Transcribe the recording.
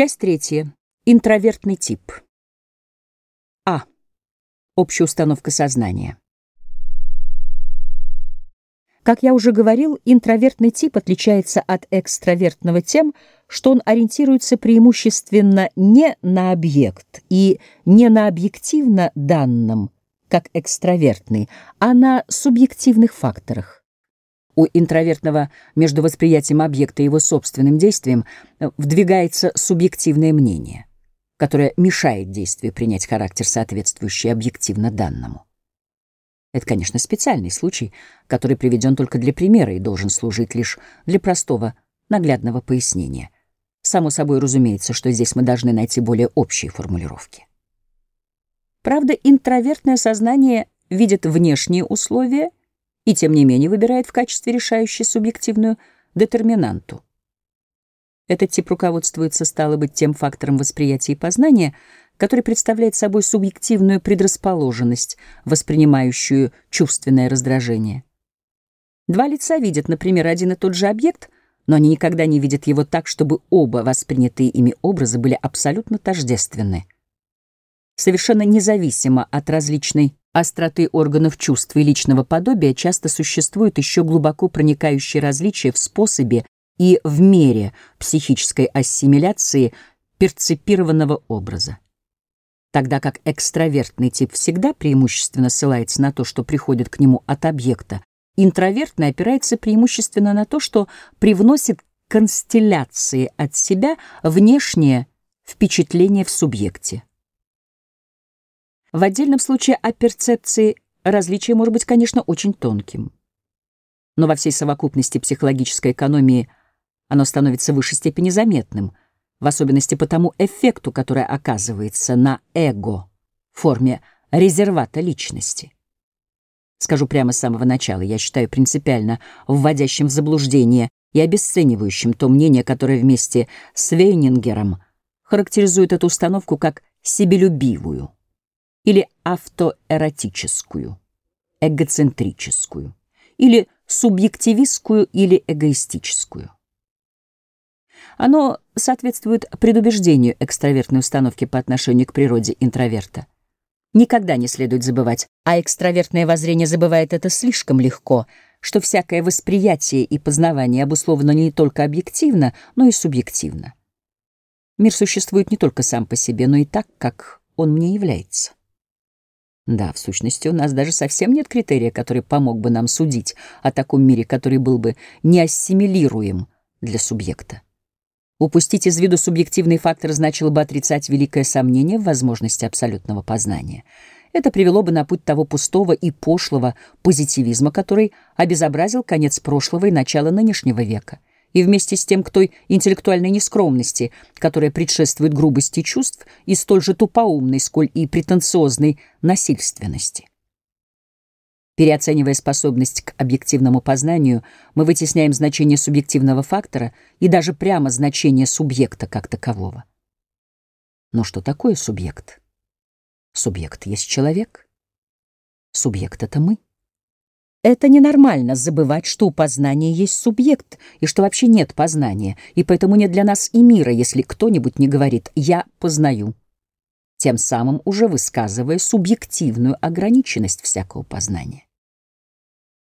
Часть третья. Интровертный тип. А. Общая установка сознания. Как я уже говорил, интровертный тип отличается от экстравертного тем, что он ориентируется преимущественно не на объект и не на объективно данном, как экстравертный, а на субъективных факторах. У интровертного между восприятием объекта и его собственным действием э, вдвигается субъективное мнение, которое мешает действию принять характер, соответствующий объективно данному. Это, конечно, специальный случай, который приведен только для примера и должен служить лишь для простого, наглядного пояснения. Само собой разумеется, что здесь мы должны найти более общие формулировки. Правда, интровертное сознание видит внешние условия — и тем не менее выбирает в качестве решающей субъективную детерминанту. Этот тип руководствуется, стало быть, тем фактором восприятия и познания, который представляет собой субъективную предрасположенность, воспринимающую чувственное раздражение. Два лица видят, например, один и тот же объект, но они никогда не видят его так, чтобы оба воспринятые ими образы были абсолютно тождественны. Совершенно независимо от различной остроты органов чувств и личного подобия часто существуют еще глубоко проникающие различия в способе и в мере психической ассимиляции перцепированного образа. Тогда как экстравертный тип всегда преимущественно ссылается на то, что приходит к нему от объекта, интровертный опирается преимущественно на то, что привносит констелляции от себя внешнее впечатление в субъекте. В отдельном случае о перцепции различие может быть, конечно, очень тонким. Но во всей совокупности психологической экономии оно становится в высшей степени заметным, в особенности по тому эффекту, который оказывается на эго в форме резервата личности. Скажу прямо с самого начала, я считаю принципиально вводящим в заблуждение и обесценивающим то мнение, которое вместе с Вейнингером характеризует эту установку как себелюбивую или автоэротическую, эгоцентрическую, или субъективистскую или эгоистическую. Оно соответствует предубеждению экстравертной установки по отношению к природе интроверта. Никогда не следует забывать, а экстравертное воззрение забывает это слишком легко, что всякое восприятие и познавание обусловлено не только объективно, но и субъективно. Мир существует не только сам по себе, но и так, как он мне является. Да, в сущности, у нас даже совсем нет критерия, который помог бы нам судить о таком мире, который был бы неассимилируем для субъекта. Упустить из виду субъективный фактор значило бы отрицать великое сомнение в возможности абсолютного познания. Это привело бы на путь того пустого и пошлого позитивизма, который обезобразил конец прошлого и начало нынешнего века и вместе с тем к той интеллектуальной нескромности, которая предшествует грубости чувств, и столь же тупоумной, сколь и претенциозной насильственности. Переоценивая способность к объективному познанию, мы вытесняем значение субъективного фактора и даже прямо значение субъекта как такового. Но что такое субъект? Субъект есть человек. Субъект — это мы. Это ненормально забывать, что у познания есть субъект, и что вообще нет познания, и поэтому нет для нас и мира, если кто-нибудь не говорит «я познаю», тем самым уже высказывая субъективную ограниченность всякого познания.